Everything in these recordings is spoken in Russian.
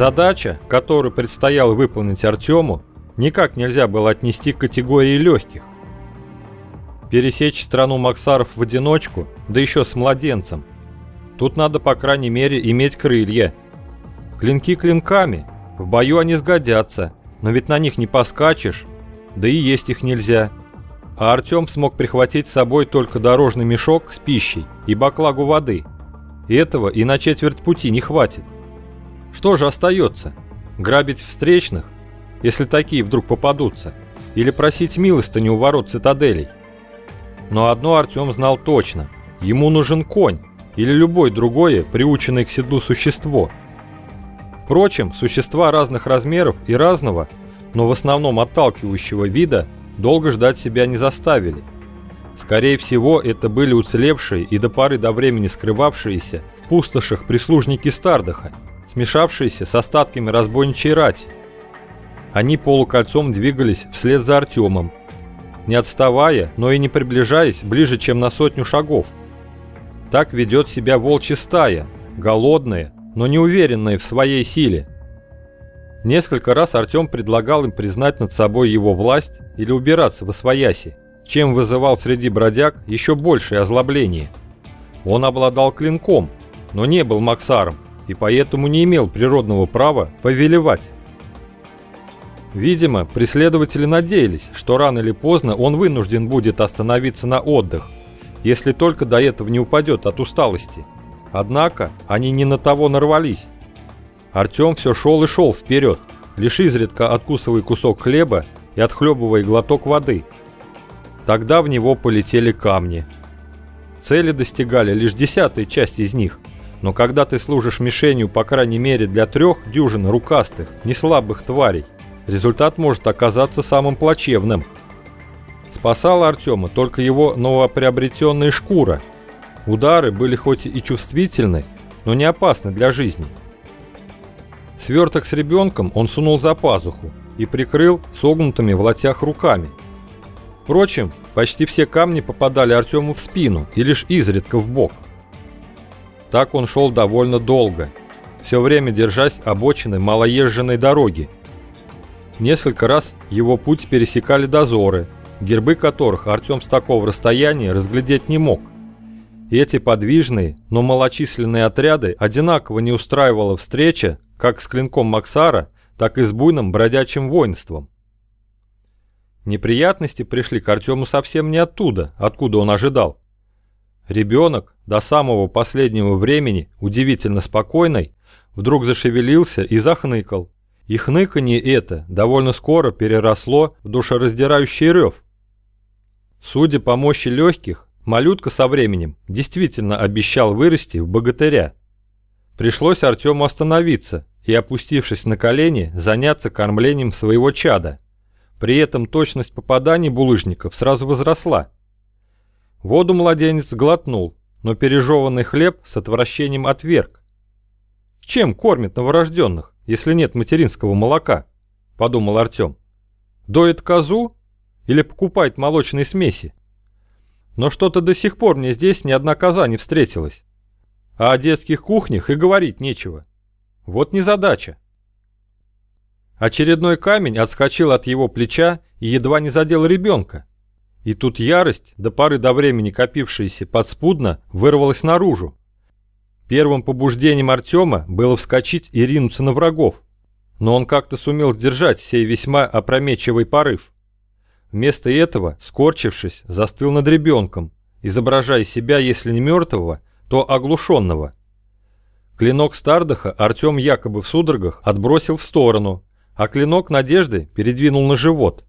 Задача, которую предстояло выполнить Артему, никак нельзя было отнести к категории легких. Пересечь страну Максаров в одиночку, да еще с младенцем. Тут надо, по крайней мере, иметь крылья. Клинки клинками, в бою они сгодятся, но ведь на них не поскачешь, да и есть их нельзя. А Артем смог прихватить с собой только дорожный мешок с пищей и баклагу воды. Этого и на четверть пути не хватит. Что же остается? Грабить встречных, если такие вдруг попадутся, или просить милостыню у ворот цитаделей? Но одно Артем знал точно. Ему нужен конь или любое другое, приученное к седлу существо. Впрочем, существа разных размеров и разного, но в основном отталкивающего вида, долго ждать себя не заставили. Скорее всего, это были уцелевшие и до поры до времени скрывавшиеся в пустошах прислужники Стардаха, смешавшиеся с остатками разбойничьей рати. Они полукольцом двигались вслед за Артемом, не отставая, но и не приближаясь ближе, чем на сотню шагов. Так ведет себя волчья стая, голодная, но не уверенная в своей силе. Несколько раз Артем предлагал им признать над собой его власть или убираться в освояси, чем вызывал среди бродяг еще большее озлобление. Он обладал клинком, но не был Максаром и поэтому не имел природного права повелевать. Видимо, преследователи надеялись, что рано или поздно он вынужден будет остановиться на отдых, если только до этого не упадет от усталости. Однако они не на того нарвались. Артем все шел и шел вперед, лишь изредка откусывая кусок хлеба и отхлебывая глоток воды. Тогда в него полетели камни. Цели достигали лишь десятой часть из них, но когда ты служишь мишенью по крайней мере для трех дюжин рукастых, неслабых тварей, результат может оказаться самым плачевным. Спасала Артема только его новоприобретенная шкура. Удары были хоть и чувствительны, но не опасны для жизни. Сверток с ребенком он сунул за пазуху и прикрыл согнутыми в лотях руками. Впрочем, почти все камни попадали Артему в спину и лишь изредка в бок. Так он шел довольно долго, все время держась обочины малоезженной дороги, Несколько раз его путь пересекали дозоры, гербы которых Артем с такого расстояния разглядеть не мог. И эти подвижные, но малочисленные отряды одинаково не устраивала встреча как с клинком Максара, так и с буйным бродячим воинством. Неприятности пришли к Артему совсем не оттуда, откуда он ожидал. Ребенок, до самого последнего времени удивительно спокойный, вдруг зашевелился и захныкал, и хныканье это довольно скоро переросло в душераздирающий рев. Судя по мощи легких, малютка со временем действительно обещал вырасти в богатыря. Пришлось Артему остановиться и, опустившись на колени, заняться кормлением своего чада. При этом точность попаданий булыжников сразу возросла. Воду младенец глотнул, но пережеванный хлеб с отвращением отверг. Чем кормят новорожденных? если нет материнского молока?» – подумал Артем. «Доит козу или покупает молочные смеси? Но что-то до сих пор мне здесь ни одна коза не встретилась. А о детских кухнях и говорить нечего. Вот незадача». Очередной камень отскочил от его плеча и едва не задел ребенка. И тут ярость, до поры до времени копившаяся подспудно, вырвалась наружу. Первым побуждением Артема было вскочить и ринуться на врагов, но он как-то сумел сдержать сей весьма опрометчивый порыв. Вместо этого, скорчившись, застыл над ребенком, изображая себя, если не мертвого, то оглушенного. Клинок Стардаха Артем якобы в судорогах отбросил в сторону, а клинок Надежды передвинул на живот.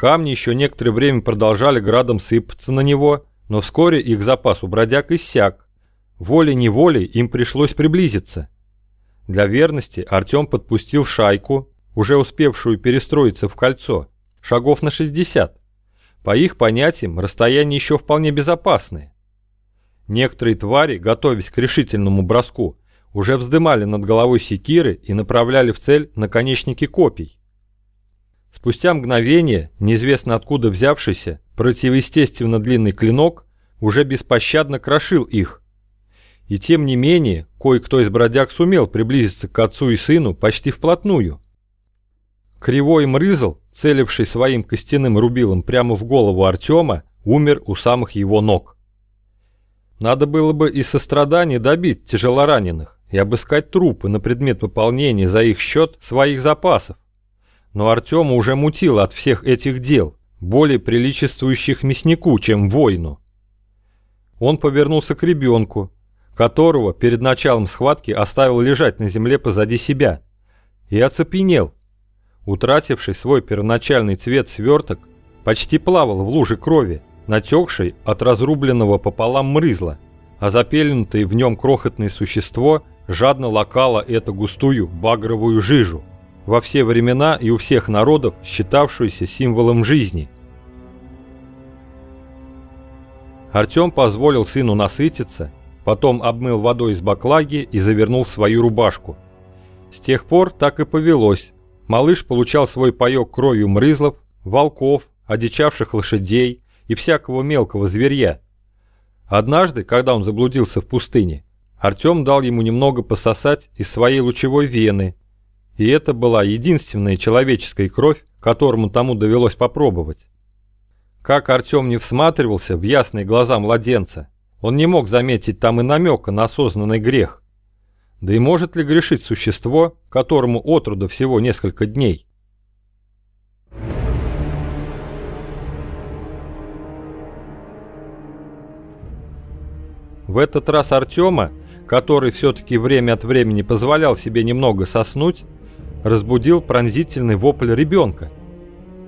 Камни еще некоторое время продолжали градом сыпаться на него, но вскоре их запас у бродяг иссяк, Волей-неволей им пришлось приблизиться. Для верности Артем подпустил шайку, уже успевшую перестроиться в кольцо, шагов на 60. По их понятиям, расстояние еще вполне безопасное. Некоторые твари, готовясь к решительному броску, уже вздымали над головой секиры и направляли в цель наконечники копий. Спустя мгновение, неизвестно откуда взявшийся, противоестественно длинный клинок уже беспощадно крошил их, И тем не менее, кое-кто из бродяг сумел приблизиться к отцу и сыну почти вплотную. Кривой мрызл, целивший своим костяным рубилом прямо в голову Артема, умер у самых его ног. Надо было бы из сострадания добить тяжелораненых и обыскать трупы на предмет пополнения за их счет своих запасов. Но Артема уже мутило от всех этих дел, более приличествующих мяснику, чем воину. Он повернулся к ребенку, которого перед началом схватки оставил лежать на земле позади себя, и оцепенел. Утративший свой первоначальный цвет сверток почти плавал в луже крови, натекшей от разрубленного пополам мрызла, а запеленутое в нем крохотное существо жадно лакало эту густую багровую жижу, во все времена и у всех народов считавшуюся символом жизни. Артем позволил сыну насытиться, потом обмыл водой из баклаги и завернул свою рубашку. С тех пор так и повелось. Малыш получал свой паёк кровью мрызлов, волков, одичавших лошадей и всякого мелкого зверья. Однажды, когда он заблудился в пустыне, Артем дал ему немного пососать из своей лучевой вены, и это была единственная человеческая кровь, которому тому довелось попробовать. Как Артем не всматривался в ясные глаза младенца, он не мог заметить там и намека на осознанный грех. Да и может ли грешить существо, которому отроду всего несколько дней? В этот раз Артема, который все-таки время от времени позволял себе немного соснуть, разбудил пронзительный вопль ребенка.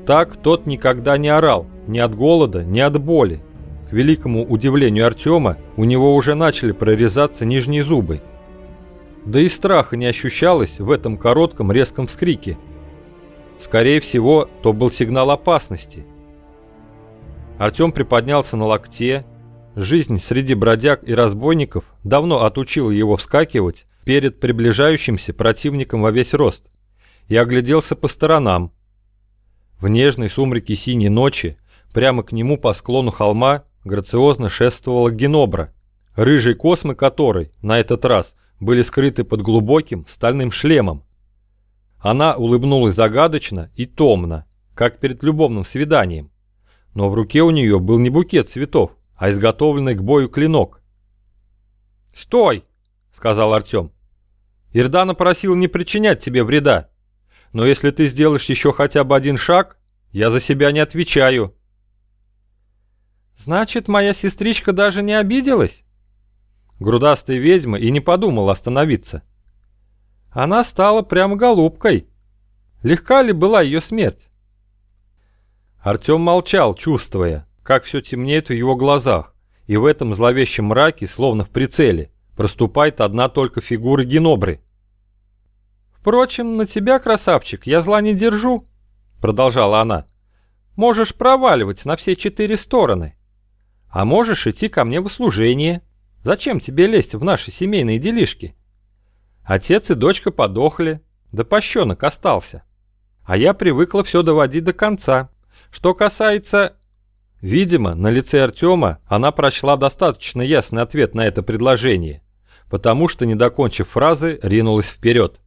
Так тот никогда не орал, ни от голода, ни от боли. К великому удивлению Артема, у него уже начали прорезаться нижние зубы. Да и страха не ощущалось в этом коротком резком вскрике. Скорее всего, то был сигнал опасности. Артем приподнялся на локте. Жизнь среди бродяг и разбойников давно отучила его вскакивать перед приближающимся противником во весь рост и огляделся по сторонам. В нежной сумраке синей ночи прямо к нему по склону холма грациозно шествовала Генобра, рыжие космы которой на этот раз были скрыты под глубоким стальным шлемом. Она улыбнулась загадочно и томно, как перед любовным свиданием, но в руке у нее был не букет цветов, а изготовленный к бою клинок. «Стой!» — сказал Артем. «Ирдана просил не причинять тебе вреда но если ты сделаешь еще хотя бы один шаг, я за себя не отвечаю». «Значит, моя сестричка даже не обиделась?» Грудастая ведьма и не подумала остановиться. Она стала прям голубкой. Легка ли была ее смерть? Артем молчал, чувствуя, как все темнеет в его глазах, и в этом зловещем мраке, словно в прицеле, проступает одна только фигура Генобры — «Впрочем, на тебя, красавчик, я зла не держу», — продолжала она. «Можешь проваливать на все четыре стороны. А можешь идти ко мне в услужение. Зачем тебе лезть в наши семейные делишки? Отец и дочка подохли, да пощенок остался. А я привыкла все доводить до конца. Что касается...» Видимо, на лице Артема она прочла достаточно ясный ответ на это предложение, потому что, не докончив фразы, ринулась вперед.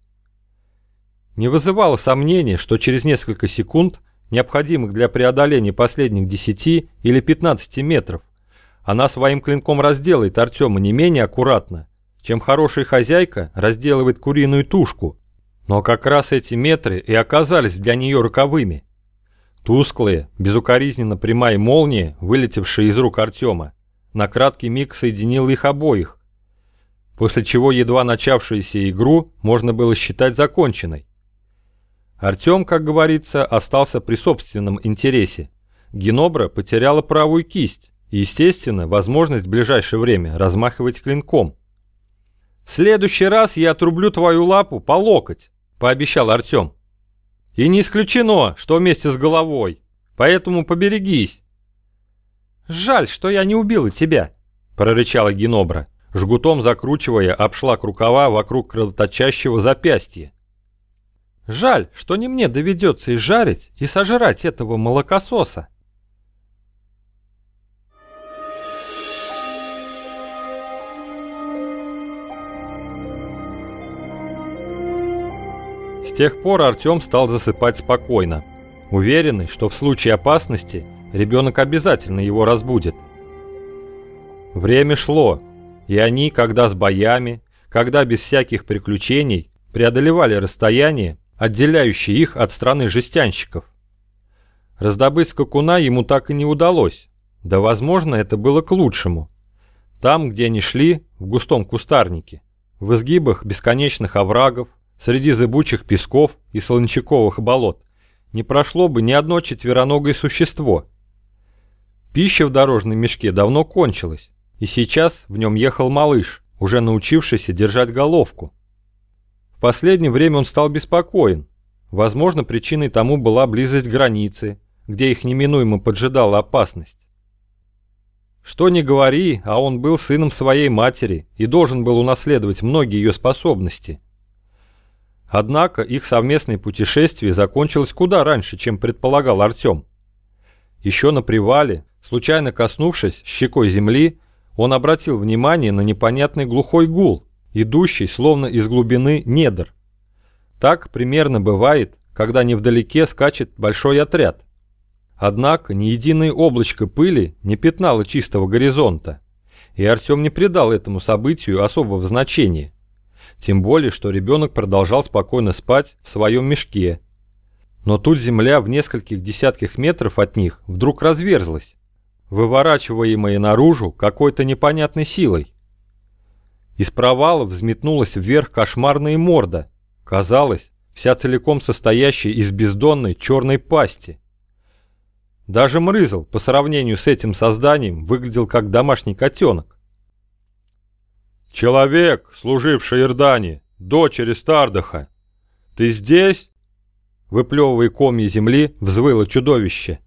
Не вызывало сомнений, что через несколько секунд, необходимых для преодоления последних 10 или 15 метров, она своим клинком разделает Артема не менее аккуратно, чем хорошая хозяйка разделывает куриную тушку. Но как раз эти метры и оказались для нее роковыми. Тусклые, безукоризненно прямая молния, вылетевшая из рук Артема, на краткий миг соединила их обоих, после чего едва начавшуюся игру можно было считать законченной. Артем, как говорится, остался при собственном интересе. Генобра потеряла правую кисть и, естественно, возможность в ближайшее время размахивать клинком. «В следующий раз я отрублю твою лапу по локоть», — пообещал Артем. «И не исключено, что вместе с головой, поэтому поберегись». «Жаль, что я не убила тебя», — прорычала Генобра, жгутом закручивая обшлаг рукава вокруг кровоточащего запястья. Жаль, что не мне доведется и жарить, и сожрать этого молокососа. С тех пор Артём стал засыпать спокойно, уверенный, что в случае опасности ребенок обязательно его разбудит. Время шло, и они, когда с боями, когда без всяких приключений, преодолевали расстояние, отделяющее их от страны жестянщиков. Раздобыть скакуна ему так и не удалось, да, возможно, это было к лучшему. Там, где они шли, в густом кустарнике, в изгибах бесконечных оврагов, среди зыбучих песков и солончаковых болот, не прошло бы ни одно четвероногое существо. Пища в дорожном мешке давно кончилась, и сейчас в нем ехал малыш, уже научившийся держать головку. В последнее время он стал беспокоен. Возможно, причиной тому была близость границы, где их неминуемо поджидала опасность. Что ни говори, а он был сыном своей матери и должен был унаследовать многие ее способности. Однако их совместное путешествие закончилось куда раньше, чем предполагал Артем. Еще на привале, случайно коснувшись щекой земли, он обратил внимание на непонятный глухой гул, идущий словно из глубины недр. Так примерно бывает, когда невдалеке скачет большой отряд. Однако ни единое облачко пыли не пятнало чистого горизонта, и Артем не придал этому событию особого значения. Тем более, что ребенок продолжал спокойно спать в своем мешке. Но тут земля в нескольких десятках метров от них вдруг разверзлась, выворачиваемая наружу какой-то непонятной силой. Из провала взметнулась вверх кошмарная морда, казалось, вся целиком состоящая из бездонной черной пасти. Даже Мрызл по сравнению с этим созданием выглядел как домашний котенок. «Человек, служивший Ирдане, дочери Стардаха, ты здесь?» Выплевывая комья земли, взвыло чудовище.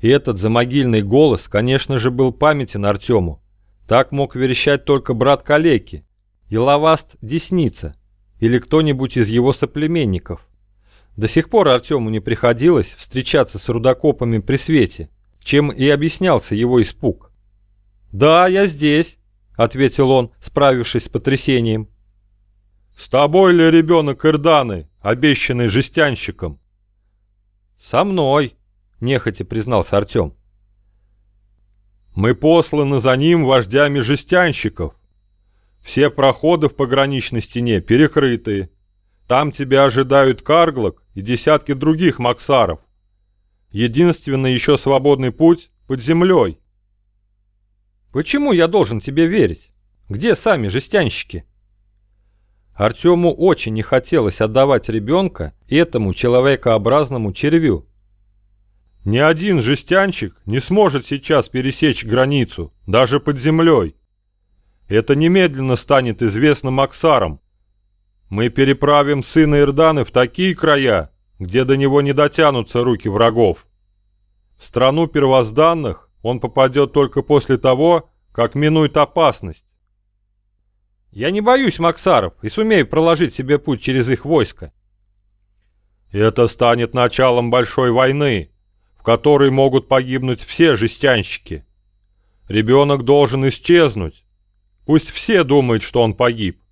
И этот замогильный голос, конечно же, был памятен Артему. Так мог верещать только брат Калеки, Еловаст Десница или кто-нибудь из его соплеменников. До сих пор Артему не приходилось встречаться с рудокопами при свете, чем и объяснялся его испуг. «Да, я здесь», — ответил он, справившись с потрясением. «С тобой ли ребенок Ирданы, обещанный жестянщиком?» «Со мной», нехотя признался Артем. «Мы посланы за ним вождями жестянщиков. Все проходы в пограничной стене перекрыты. Там тебя ожидают Карглок и десятки других максаров. Единственный еще свободный путь под землей». «Почему я должен тебе верить? Где сами жестянщики?» Артему очень не хотелось отдавать ребенка этому человекообразному червю. Ни один жестянщик не сможет сейчас пересечь границу, даже под землей. Это немедленно станет известно Максарам. Мы переправим сына Ирданы в такие края, где до него не дотянутся руки врагов. В страну первозданных он попадет только после того, как минует опасность. Я не боюсь Максаров и сумею проложить себе путь через их войско. Это станет началом большой войны, в которой могут погибнуть все жестянщики. Ребенок должен исчезнуть. Пусть все думают, что он погиб.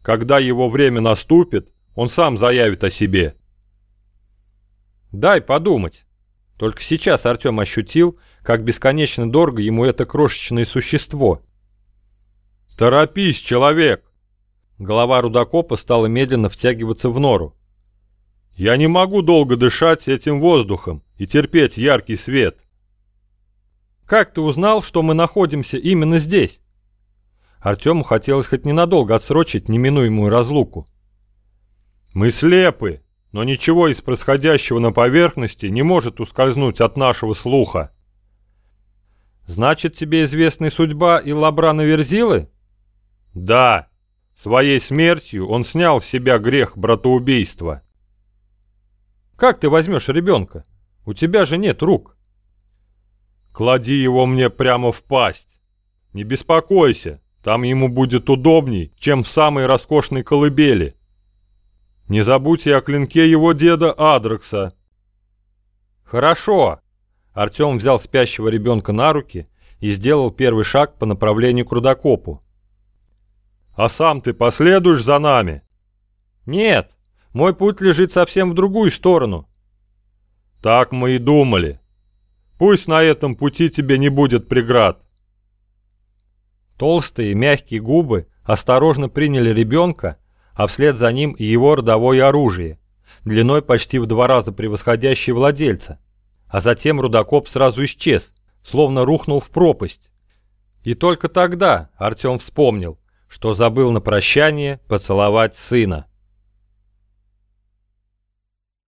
Когда его время наступит, он сам заявит о себе. Дай подумать. Только сейчас Артем ощутил, как бесконечно дорого ему это крошечное существо. «Торопись, человек!» Голова рудокопа стала медленно втягиваться в нору. «Я не могу долго дышать этим воздухом и терпеть яркий свет. Как ты узнал, что мы находимся именно здесь? Артему хотелось хоть ненадолго отсрочить неминуемую разлуку. Мы слепы, но ничего из происходящего на поверхности не может ускользнуть от нашего слуха. Значит, тебе известна судьба Иллабрана Верзилы? Да. Своей смертью он снял с себя грех братоубийства. Как ты возьмешь ребенка? У тебя же нет рук. Клади его мне прямо в пасть. Не беспокойся, там ему будет удобней, чем в самой роскошной колыбели. Не забудьте о клинке его деда Адрекса. Хорошо. Артем взял спящего ребенка на руки и сделал первый шаг по направлению к рудокопу. А сам ты последуешь за нами? Нет, Мой путь лежит совсем в другую сторону». «Так мы и думали. Пусть на этом пути тебе не будет преград». Толстые мягкие губы осторожно приняли ребенка, а вслед за ним его родовое оружие, длиной почти в два раза превосходящее владельца. А затем рудокоп сразу исчез, словно рухнул в пропасть. И только тогда Артем вспомнил, что забыл на прощание поцеловать сына.